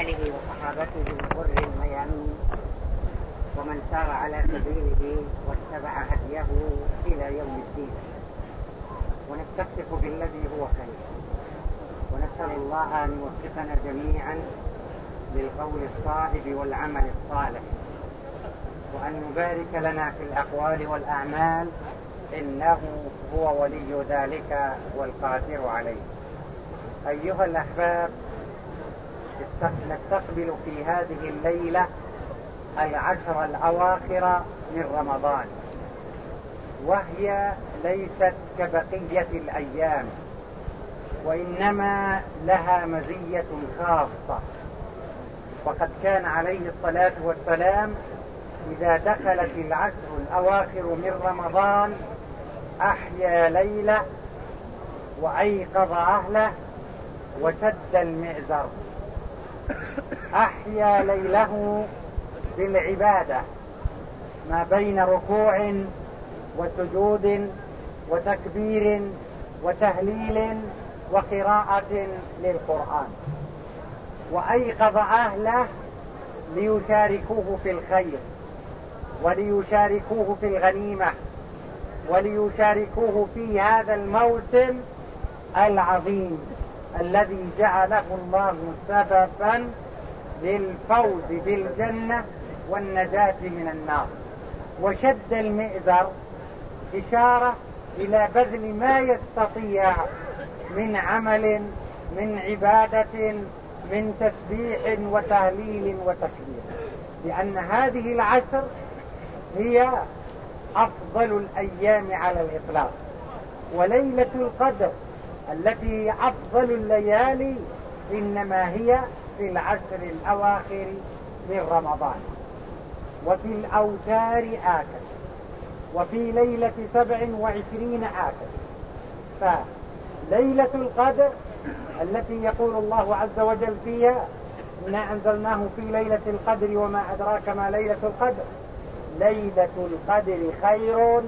آله وصحابته الغر الميامين. ومن سار على سبيله واتبع هديه إلى يوم الدين. ونستفتح بالذي هو خير. ونسأل الله أن يوفقنا جميعا للقول الصائب والعمل الصالح. وأن يبارك لنا في الأقوال والأعمال. إنه هو ولي ذلك والقادر عليه. أيها الأحباب نستقبل في هذه الليلة العشر الأواخر من رمضان وهي ليست كبقية الأيام وإنما لها مزية خاصة. وقد كان عليه الصلاة والسلام إذا دخلت العشر الأواخر من رمضان أحيا ليلة وأيقظ أهله وشد المعزر أحيا ليله بالعبادة ما بين ركوع وسجود وتكبير وتهليل وقراءة للقرآن. وأيقظ أهله ليشاركوه في الخير وليشاركوه في الغنيمة وليشاركوه في هذا الموسم العظيم. الذي جعله الله سببا للفوز بالجنة والنجاة من النار. وشد المئزر إشارة إلى بذل ما يستطيع من عمل من عبادة من تسبيح وتهليل وتكبير. لأن هذه العشر هي أفضل الأيام على الإطلاق. وليلة القدر التي أفضل الليالي إنما هي في العشر الأواخر من رمضان. وفي الأوتار آكد. وفي ليلة سبع وعشرين آكد. فليلة القدر التي يقول الله عز وجل فيها إنا أنزلناه في ليلة القدر وما أدراك ما ليلة القدر. ليلة القدر خير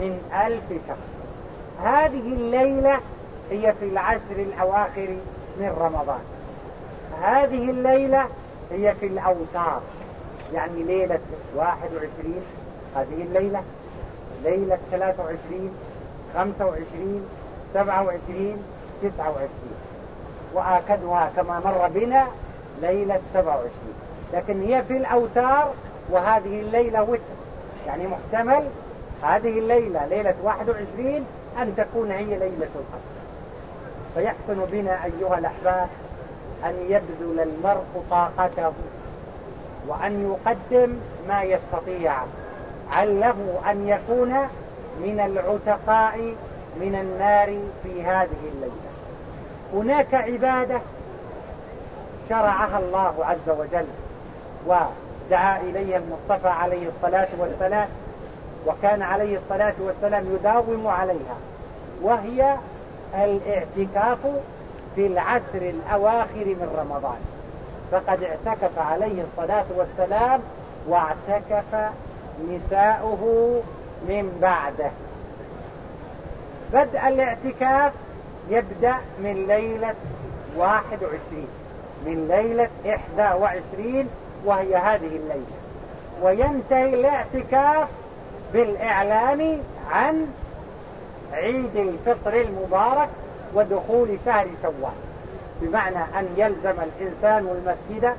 من ألف شهر. هذه الليلة هي في العشر الأواخر من رمضان. هذه الليلة هي في الأوتار. يعني ليلة 21 هذه الليلة. ليلة 23 25 27 29 وآكدها كما مر بنا ليلة 27 لكن هي في الأوتار وهذه الليلة وتر. يعني محتمل هذه الليلة ليلة 21 أن تكون هي ليلة القدر. فيحسن بنا أيها الأحباب أن يبذل المرء طاقته وأن يقدم ما يستطيع. عله أن يكون من العتقاء من النار في هذه الليلة. هناك عبادة شرعها الله عز وجل ودعا إليها المصطفى عليه الصلاة والسلام وكان عليه الصلاة والسلام يداوم عليها وهي الاعتكاف في العشر الأواخر من رمضان. فقد اعتكف عليه الصلاة والسلام واعتكف نساؤه من بعده. بدء الاعتكاف يبدأ من ليلة واحد وعشرين. من ليلة إحدى وعشرين وهي هذه الليلة. وينتهي الاعتكاف بالإعلان عن عيد الفطر المبارك ودخول شهر شوال. بمعنى أن يلزم الإنسان المسجد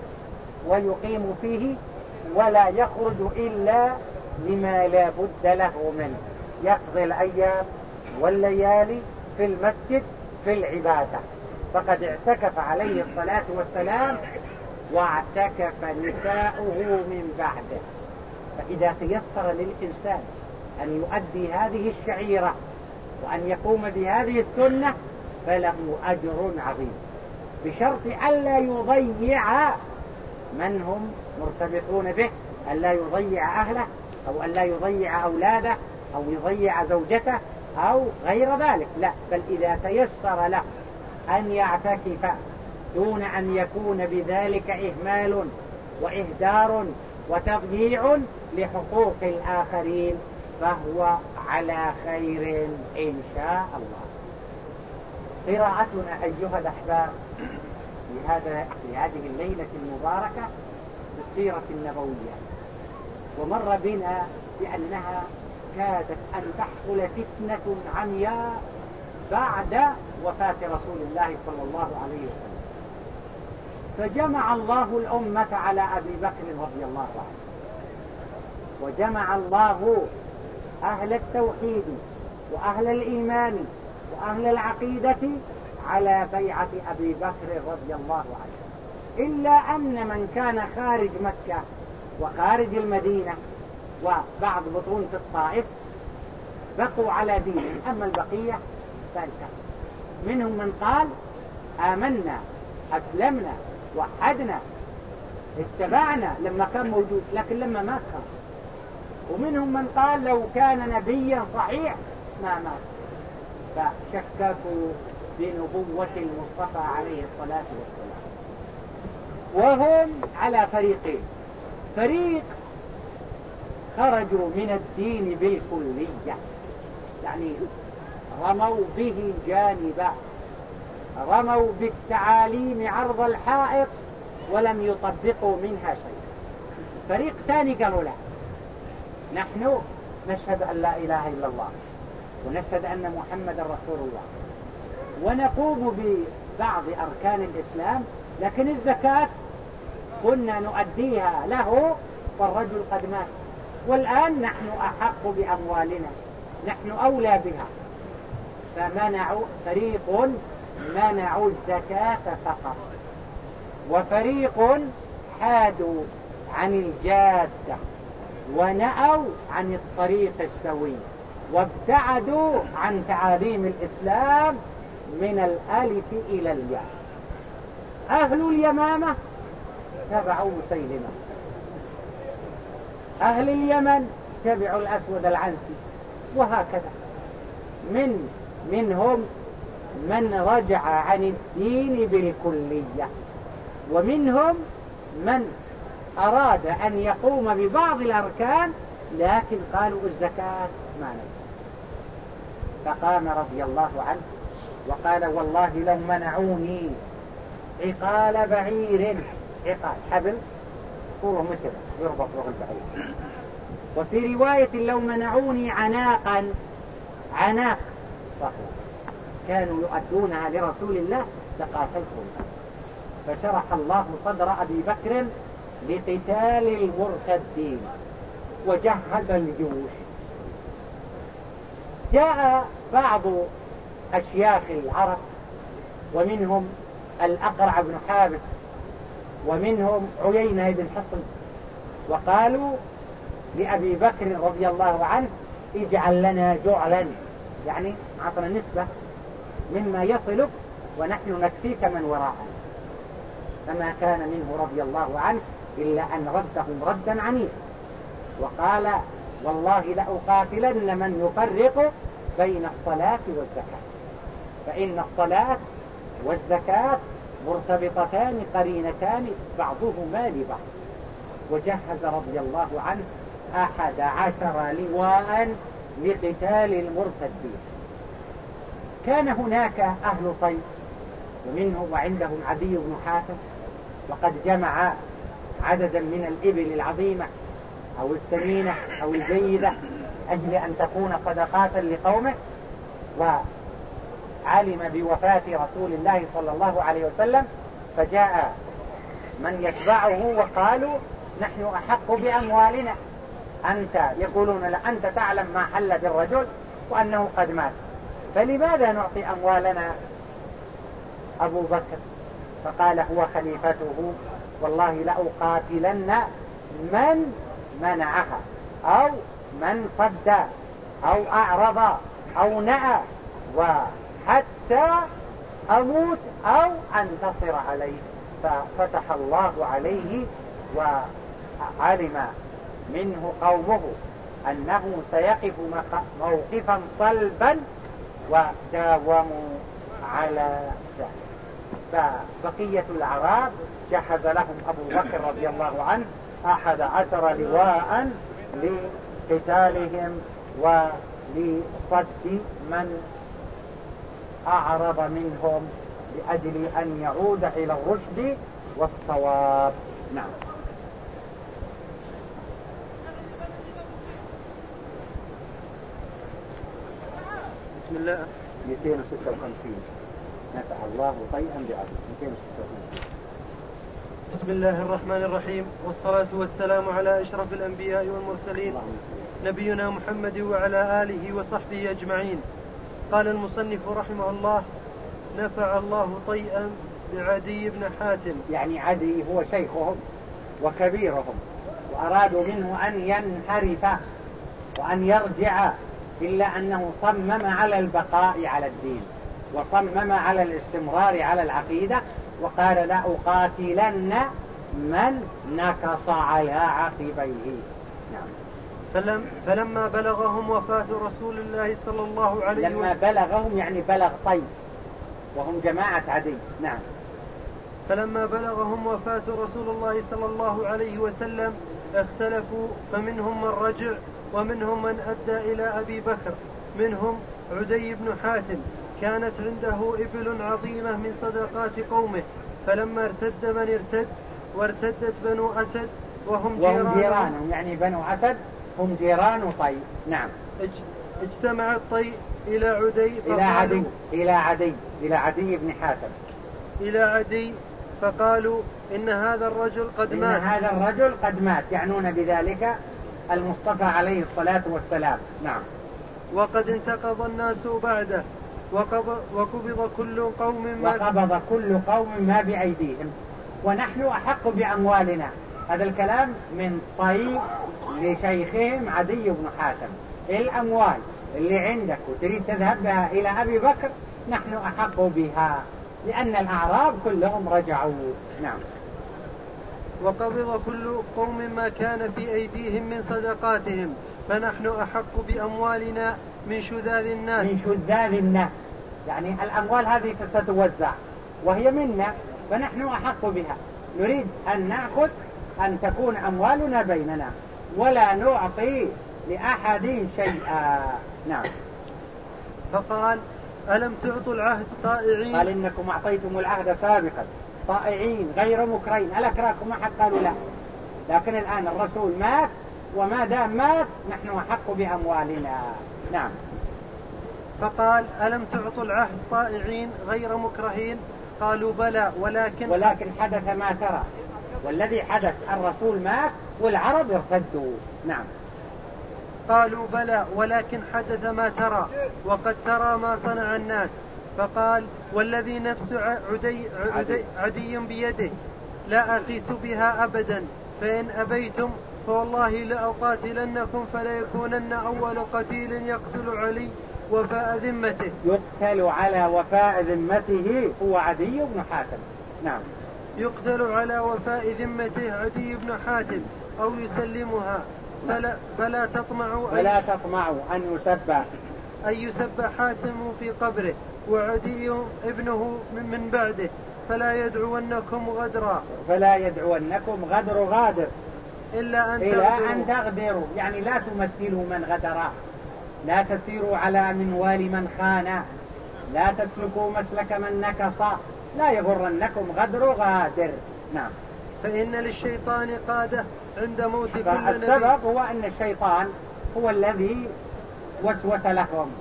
ويقيم فيه ولا يخرج إلا لما لا بد له منه. يقضي الأيام والليالي في المسجد في العبادة. فقد اعتكف عليه الصلاة والسلام واعتكف نساؤه من بعده. فإذا تيسر للإنسان أن يؤدي هذه الشعيرة وأن يقوم بهذه السنة فله أجر عظيم. بشرط ألا يضيع من هم مرتبطون به ألا يضيع أهله أو ألا يضيع أولاده أو يضيع زوجته أو غير ذلك. لا بل إذا تيسر له أن يعتكف دون أن يكون بذلك إهمال وإهدار وتضييع لحقوق الآخرين فهو على خير إن شاء الله. قراءتنا أيها الأحباب في هذا في هذه الليلة المباركة بالسيرة النبوية. ومر بنا بأنها كادت أن تحصل فتنة عمياء بعد وفاة رسول الله صلى الله عليه وسلم. فجمع الله الأمة على أبي بكر رضي الله عنه. وجمع الله أهل التوحيد وأهل الإيمان وأهل العقيدة على بيعة أبي بكر رضي الله عنه. إلا أن من كان خارج مكة وخارج المدينة وبعض بطون في الطائف بقوا على دينهم. أما البقية فانتهوا منهم من قال آمنا أسلمنا وحدنا اتبعنا لما كان موجود لكن لما مات خلاص ومنهم من قال لو كان نبيا صحيح ما مات. فشككوا بنبوة المصطفى عليه الصلاة والسلام. وهم على فريقين. فريق خرجوا من الدين بالكلية. يعني رموا به جانبا رموا بالتعاليم عرض الحائط ولم يطبقوا منها شيء فريق ثاني قالوا لا نحن نشهد أن لا إله إلا الله ونشهد أن محمد رسول الله. ونقوم ببعض أركان الإسلام لكن الزكاة كنا نؤديها له والرجل قد مات. والآن نحن أحق بأموالنا نحن أولى بها. فمنعوا فريق منعوا الزكاة فقط. وفريق حادوا عن الجادة. ونأوا عن الطريق السوي وابتعدوا عن تعاليم الإسلام من الألف إلى الياء. أهل اليمامة تبعوا مسيلمة أهل اليمن تبعوا الأسود العنسي. وهكذا. من منهم من رجع عن الدين بالكلية. ومنهم من أراد أن يقوم ببعض الأركان لكن قالوا الزكاة ما نجد فقام رضي الله عنه وقال والله لو منعوني عقال بعير. عقال حبل طوله مثل يربط له البعير. وفي رواية لو منعوني عناقا عناق كانوا يؤدونها لرسول الله لقاتلتهم. فشرح الله صدر أبي بكر لقتال المرتدين وجهز الجيوش. جاء بعض أشياخ العرب ومنهم الأقرع بن حابس ومنهم عيينة بن حصن وقالوا لأبي بكر رضي الله عنه اجعل لنا جعلا يعني عطنا نسبة مما يصلك ونحن نكفيك من وراءنا فما كان منه رضي الله عنه إلا أن ردهم ردا عنيفا وقال والله لأقاتلن من يفرق بين الصلاة والزكاة. فإن الصلاة والزكاة مرتبطتان قرينتان بعضهما لبعض. وجهز رضي الله عنه أحد عشر لواء لقتال المرتدين. كان هناك أهل طيب ومنهم وعندهم عدي بن حاتم وقد جمع عددا من الإبل العظيمة أو السمينة أو الجيدة أجل أن تكون صدقاتا لقومه وعلم بوفاة رسول الله صلى الله عليه وسلم فجاء من يتبعه وقالوا نحن أحق بأموالنا. أنت يقولون لا أنت تعلم ما حل بالرجل وأنه قد مات. فلماذا نعطي أموالنا؟ أبو بكر. فقال هو خليفته والله لأقاتلن من منعها أو من صد أو أعرض أو نأى وحتى أموت أو أنتصر عليه. ففتح الله عليه وعلم منه قومه أنه سيقف موقفا صلبا وداوموا على ذلك. فبقية الأعراب جهز لهم أبو بكر رضي الله عنه أحد عشر لواء لقتالهم ولصد من أعرض منهم لأجل أن يعود إلى الرشد والصواب. نعم. بسم الله. 256 نفع الله طيئا بعدل 256 بسم الله الرحمن الرحيم. والصلاة والسلام على أشرف الأنبياء والمرسلين نبينا محمد وعلى آله وصحبه أجمعين. قال المصنف رحمه الله نفع الله طيئا بعدي بن حاتم. يعني عدي هو شيخهم وكبيرهم وأرادوا منه أن ينحرف وأن يرجع إلا أنه صمم على البقاء على الدين. وصمم على الاستمرار على العقيدة وقال لا أقاتلن من نكص على عقبيه. نعم. فلم فلما بلغهم وفاة رسول الله صلى الله عليه وسلم لما بلغهم يعني بلغ طيب وهم جماعة عدي. نعم. فلما بلغهم وفاة رسول الله صلى الله عليه وسلم اختلفوا فمنهم من رجع ومنهم من أدى إلى أبي بكر منهم عدي بن حاتم كانت عنده إبل عظيمة من صدقات قومه فلما ارتد من ارتد وارتدت بنو أسد وهم وهم جيرانهم. يعني بنو أسد هم جيران طي نعم. اجتمع الطي إلى عدي إلى عدي إلى عدي إلى عدي بن حاتم. إلى عدي فقالوا إن هذا الرجل قد إن مات. هذا الرجل قد مات يعنون بذلك المصطفى عليه الصلاة والسلام. نعم. وقد انتقض الناس بعده. وقبض, كل قوم ما وقبض كل قوم ما بأيديهم. ونحن أحق بأموالنا. هذا الكلام من طيب لشيخهم عدي بن حاتم. الأموال اللي عندك وتريد تذهب بها إلى أبي بكر نحن أحق بها. لأن الأعراب كلهم رجعوا. نعم. وقبض كل قوم ما كان في أيديهم من صدقاتهم. فنحن أحق بأموالنا من شذاذ الناس. من شذاذ الناس. يعني الأموال هذه ستتوزع وهي منا فنحن أحق بها. نريد أن نأخذ أن تكون أموالنا بيننا. ولا نعطي لأحد شيئا. نعم. فقال ألم تعطوا العهد طائعين؟ قال إنكم أعطيتم العهد سابقا. طائعين غير مكرين. ألكراكم أحد؟ قالوا لا. لكن الآن الرسول مات وما دام مات نحن أحق بأموالنا. نعم. فقال ألم تعطوا العهد طائعين غير مكرهين؟ قالوا بلى ولكن ولكن حدث ما ترى. والذي حدث الرسول مات والعرب ارتدوا. نعم. قالوا بلى ولكن حدث ما ترى وقد ترى ما صنع الناس. فقال والذي نفس عدي, عدي, عدي. بيده لا أقيس بها أبدا فإن أبيتم فوالله لأقاتلنكم فليكونن أول قتيل يقتل علي وفاء ذمته. يقتل على وفاء ذمته هو عدي بن حاتم. نعم. يقتل على وفاء ذمته عدي بن حاتم أو يسلمها. فلا, فلا تطمعوا فلا تطمعوا أن يسب. أن يسب حاتم في قبره وعدي ابنه من بعده. فلا يدعونكم غدرا. فلا يدعونكم غدر غادر. إلا أن إلا أن تغدروا. يعني لا تمثلوا من غدر. لا تسيروا على منوال من خان. لا تسلكوا مسلك من نكص. لا يغرنكم غدر غادر. نعم. فإن للشيطان قادة عند موت كل نبي. السبب هو أن الشيطان هو الذي وسوس لهم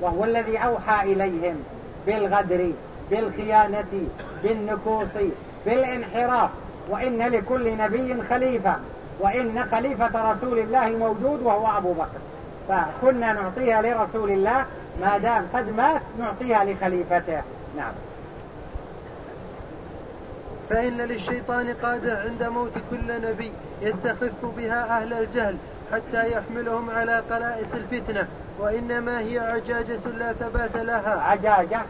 وهو الذي أوحى إليهم بالغدر بالخيانة بالنكوص بالانحراف. وإن لكل نبي خليفة. وإن خليفة رسول الله موجود وهو أبو بكر. فكنا نعطيها لرسول الله ما دام قد مات نعطيها لخليفته. نعم. فإن للشيطان قادة عند موت كل نبي يستخف بها أهل الجهل حتى يحملهم على قلائس الفتنة وإنما هي عجاجة لا ثبات لها. عجاجة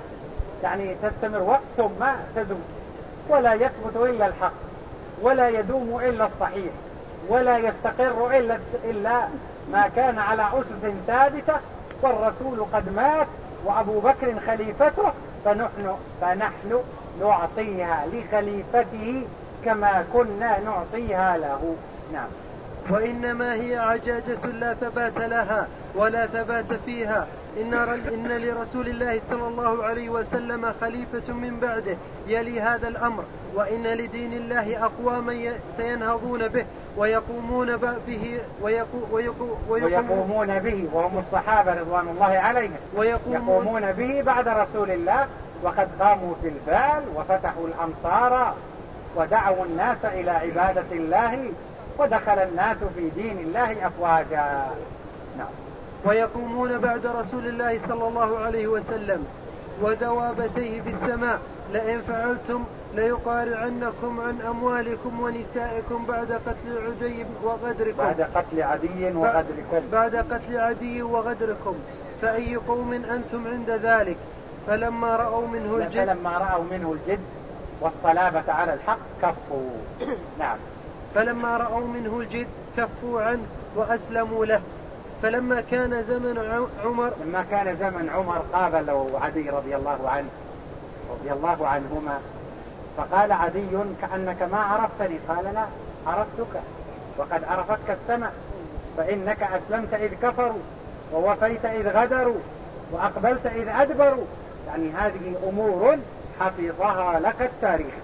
يعني تستمر وقت ثم تدوم ولا يثبت إلا الحق ولا يدوم إلا الصحيح. ولا يستقر إلا, إلا ما كان على أسس ثابتة والرسول قد مات وأبو بكر خليفته فنحن, فنحن نعطيها لخليفته كما كنا نعطيها له. نعم. وإنما هي عجاجة لا ثبات لها ولا ثبات فيها. إن, إن لرسول الله صلى الله عليه وسلم خليفة من بعده يلي هذا الأمر وإن لدين الله أقواما سينهضون به ويقومون به ويقومون به وهم الصحابة رضوان الله عليهم. ويقومون به بعد رسول الله وقد قاموا في البال وفتحوا الأمصار ودعوا الناس إلى عبادة الله ودخل الناس في دين الله أفواجا. ويقومون بعد رسول الله صلى الله عليه وسلم ودوابتيه في السماء. لئن فعلتم ليقارعنكم عن أموالكم ونسائكم بعد قتل عدي وغدركم. بعد قتل عدي وغدركم. بعد قتل عدي وغدركم. فأي قوم أنتم عند ذلك؟ فلما رأوا منه الجد فلما رأوا منه الجد والصلابة على الحق كفوا. نعم. فلما رأوا منه الجد كفوا عنه وأسلموا له. فلما كان زمن عمر لما كان زمن عمر قابله عدي رضي الله عنه رضي الله عنهما فقال عدي كأنك ما عرفتني. قال لا عرفتك وقد عرفتك السماء فإنك أسلمت إذ كفروا ووفيت إذ غدروا وأقبلت إذ أدبروا. يعني هذه أمور حفظها لك التاريخ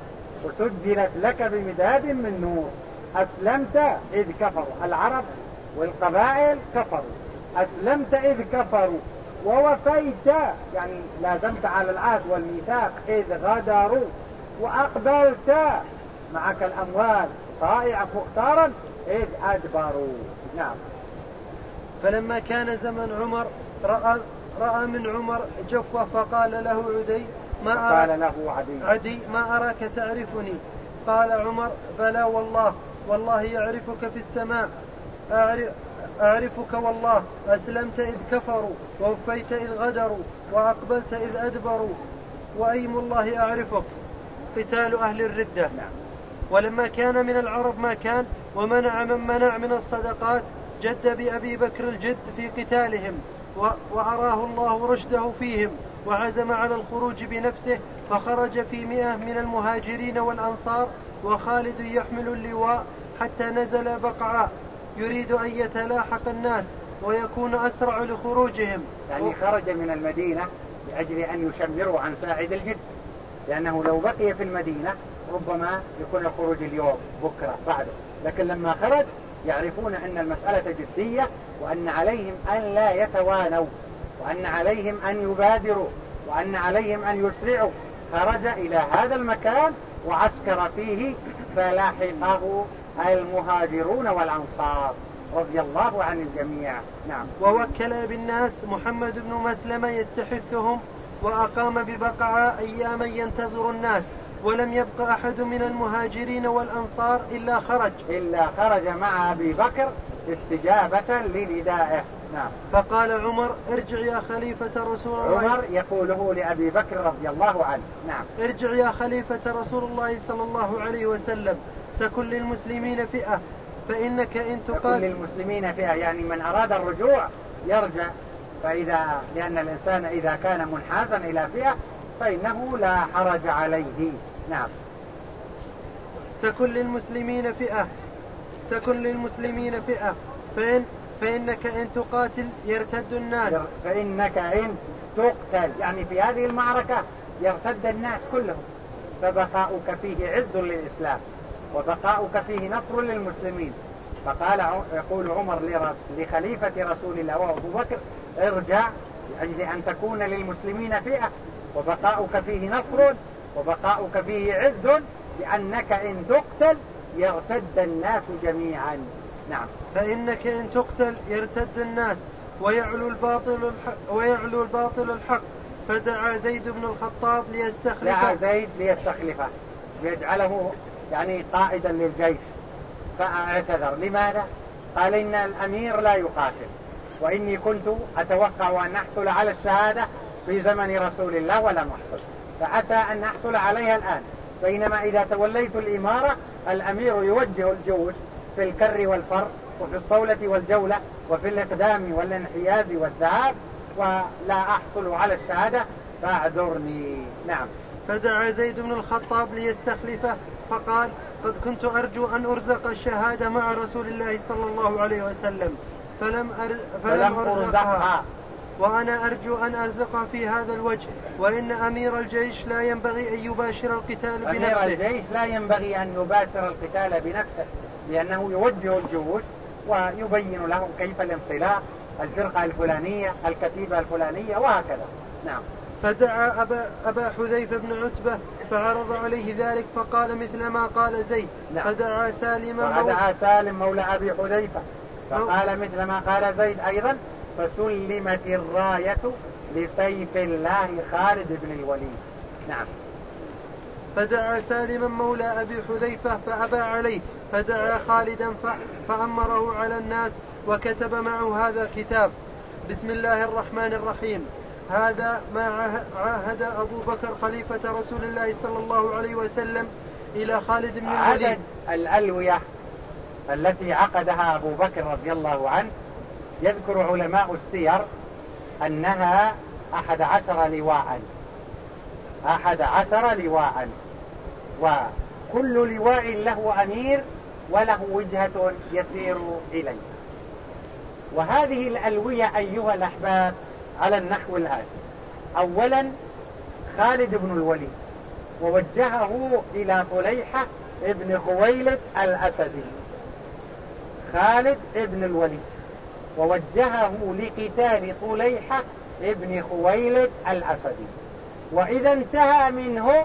وسجلت لك بمداد من نور أسلمت إذ كفروا. العرب والقبائل كفروا. أسلمت إذ كفروا. ووفيت يعني لازمت على العهد والميثاق إذ غدروا وأقبلت معك الأموال طائعة مختارا إذ أدبروا. نعم. فلما كان زمن عمر رأى رأى من عمر جفة فقال له عدي ما قال له عدي. عدي ما أراك تعرفني؟ قال عمر بلى والله والله يعرفك في السماء. أعرفك والله أسلمت إذ كفروا ووفيت إذ غدروا وأقبلت إذ أدبروا. وأيم الله أعرفك قتال أهل الردة. نعم. ولما كان من العرب ما كان ومنع من منع من الصدقات جد بأبي بكر الجد في قتالهم وأراه الله رشده فيهم وعزم على الخروج بنفسه فخرج في مئة من المهاجرين والأنصار وخالد يحمل اللواء حتى نزل بقعاء يريد أن يتلاحق الناس ويكون أسرع لخروجهم. يعني خرج من المدينة لأجل أن يشمروا عن ساعد الجد. لأنه لو بقي في المدينة ربما يكون الخروج اليوم بكرة بعده. لكن لما خرج يعرفون أن المسألة جدية وأن عليهم أن لا يتوانوا وأن عليهم أن يبادروا وأن عليهم أن يسرعوا. خرج إلى هذا المكان وعسكر فيه فلاحقه المهاجرون والأنصار رضي الله عن الجميع. نعم. ووكل بالناس محمد بن مسلمة يستحثهم وأقام ببقعة أياما ينتظر الناس ولم يبق أحد من المهاجرين والأنصار إلا خرج. إلا خرج مع أبي بكر استجابة لندائه. نعم. فقال عمر ارجع يا خليفة رسول الله. عمر يقوله لأبي بكر رضي الله عنه. نعم. ارجع يا خليفة رسول الله صلى الله عليه وسلم. تكن للمسلمين فئة فإنك إن تقاتل تكن للمسلمين فئة يعني من أراد الرجوع يرجع. فإذا لأن الإنسان إذا كان منحازا إلى فئة فإنه لا حرج عليه. نعم. تكن للمسلمين فئة تكن للمسلمين فئة فإن فإنك إن تقاتل يرتد الناس. فإنك إن تقتل. يعني في هذه المعركة يرتد الناس كلهم فبقاؤك فيه عز للإسلام. وبقاؤك فيه نصر للمسلمين. فقال يقول عمر لخليفة رسول الله وأبو بكر ارجع لأجل أن تكون للمسلمين فئة. وبقاؤك فيه نصر وبقاؤك فيه عز لأنك إن تقتل يرتد الناس جميعا. نعم. فإنك إن تقتل يرتد الناس ويعلو الباطل الحق ويعلو الباطل الحق. فدعا زيد بن الخطاب ليستخلفه. دعا زيد ليستخلفه. ليجعله يعني قائدا للجيش. فاعتذر. لماذا؟ قال إن الأمير لا يقاتل. وإني كنت أتوقع أن أحصل على الشهادة في زمن رسول الله ولم أحصل. فأتى أن أحصل عليها الآن. بينما إذا توليت الإمارة الأمير يوجه الجيوش في الكر والفر وفي الصولة والجولة وفي الإقدام والانحياز والذهاب ولا أحصل على الشهادة فاعذرني. نعم. فدعا زيد بن الخطاب ليستخلفه. فقال قد كنت أرجو أن أرزق الشهادة مع رسول الله صلى الله عليه وسلم فلم أر... فلم, أرزقها. وأنا أرجو أن أرزق في هذا الوجه وإن أمير الجيش لا ينبغي أن يباشر القتال بنفسه. أمير الجيش لا ينبغي أن يباشر القتال بنفسه لأنه يوجه الجيوش ويبين لهم كيف الانطلاق الفرقة الفلانية الكتيبة الفلانية وهكذا. نعم. فدعا أبا, أبا حذيفة بن عتبة فعرض عليه ذلك فقال مثل ما قال زيد. نعم. فدعا سالما فدعا سالم مولى أبي حذيفة. فقال مثل ما قال زيد أيضا فسلمت الراية لسيف الله خالد بن الوليد. نعم. فدعا سالما مولى أبي حذيفة فأبى عليه. فدعا خالدا فأمره على الناس وكتب معه هذا الكتاب. بسم الله الرحمن الرحيم. هذا ما عاهد أبو بكر خليفة رسول الله صلى الله عليه وسلم إلى خالد بن الوليد. عدد الألوية التي عقدها أبو بكر رضي الله عنه يذكر علماء السير أنها أحد عشر لواء. أحد عشر لواء. وكل لواء له أمير وله وجهة يسير إليه. وهذه الألوية أيها الأحباب على النحو الآتي أولا خالد بن الوليد ووجهه إلى طليحة ابن خويلد الأسدي. خالد ابن الوليد ووجهه لقتال طليحة ابن خويلد الأسدي. وإذا انتهى منه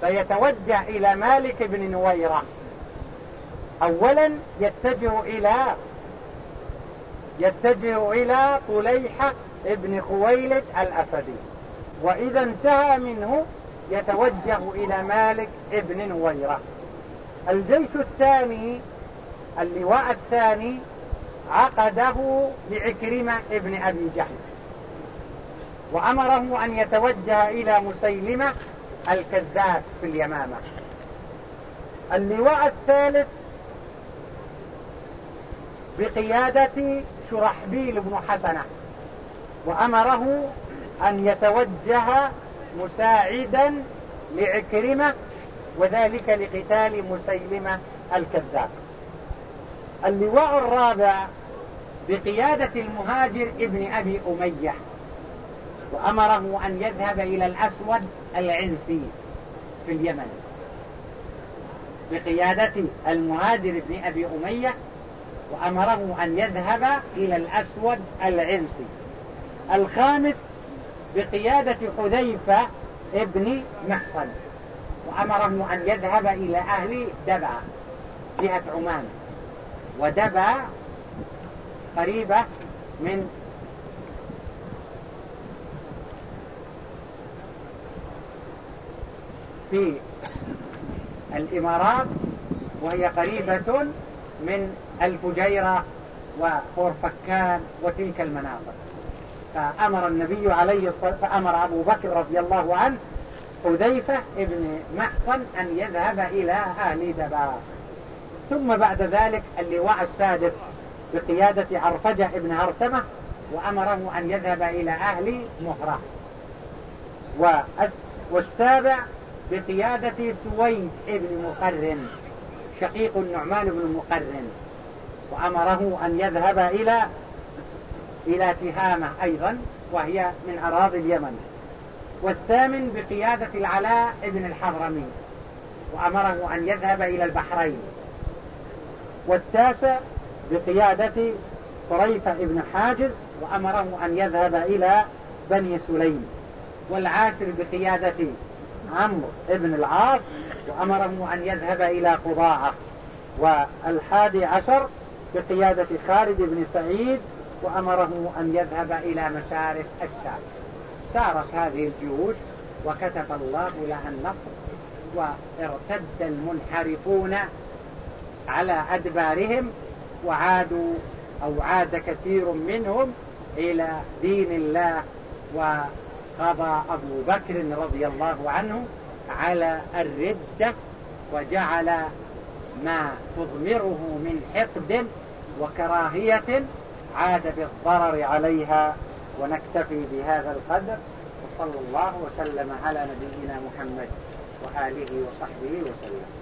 فيتوجه إلى مالك بن نويرة. أولا يتجه إلى يتجه إلى طليحة ابن خويلد الأسدي. وإذا انتهى منه يتوجه إلى مالك ابن نويرة. الجيش الثاني اللواء الثاني عقده لعكرمة ابن أبي جهل. وأمره أن يتوجه إلى مسيلمة الكذاب في اليمامة. اللواء الثالث بقيادة شرحبيل بن حسنة. وأمره أن يتوجه مساعدا لعكرمة وذلك لقتال مسيلمة الكذاب. اللواء الرابع بقيادة المهاجر ابن أبي أمية وأمره أن يذهب إلى الأسود العنسي في اليمن. بقيادة المهاجر ابن أبي أمية وأمره أن يذهب إلى الأسود العنسي. الخامس بقيادة حذيفة ابن محصن. وأمره أن يذهب إلى أهل دبع جهة عمان. ودبع قريبة من في الإمارات وهي قريبة من الفجيرة وخورفكان وتلك المناطق. فأمر النبي عليه الصلاة فأمر أبو بكر رضي الله عنه حذيفة ابن محصن أن يذهب إلى أهل دبار ثم بعد ذلك اللواء السادس بقيادة عرفجة ابن هرسمة وأمره أن يذهب إلى أهل مهرة. والسابع بقيادة سويد ابن مقرن شقيق النعمان بن مقرن وأمره أن يذهب إلى إلى تهامة أيضا وهي من أراضي اليمن. والثامن بقيادة العلاء ابن الحضرمي وأمره أن يذهب إلى البحرين. والتاسع بقيادة طريفة ابن حاجز وأمره أن يذهب إلى بني سليم. والعاشر بقيادة عمرو ابن العاص وأمره أن يذهب إلى قضاعة. والحادي عشر بقيادة خالد بن سعيد وأمره أن يذهب إلى مشارف الشام سارت هذه الجيوش وكتب الله لها النصر وارتد المنحرفون على أدبارهم وعادوا أو عاد كثير منهم إلى دين الله وقضى أبو بكر رضي الله عنه على الردة وجعل ما تضمره من حقد وكراهية عاد بالضرر عليها ونكتفي بهذا القدر وصلى الله وسلم على نبينا محمد وآله وصحبه وسلم.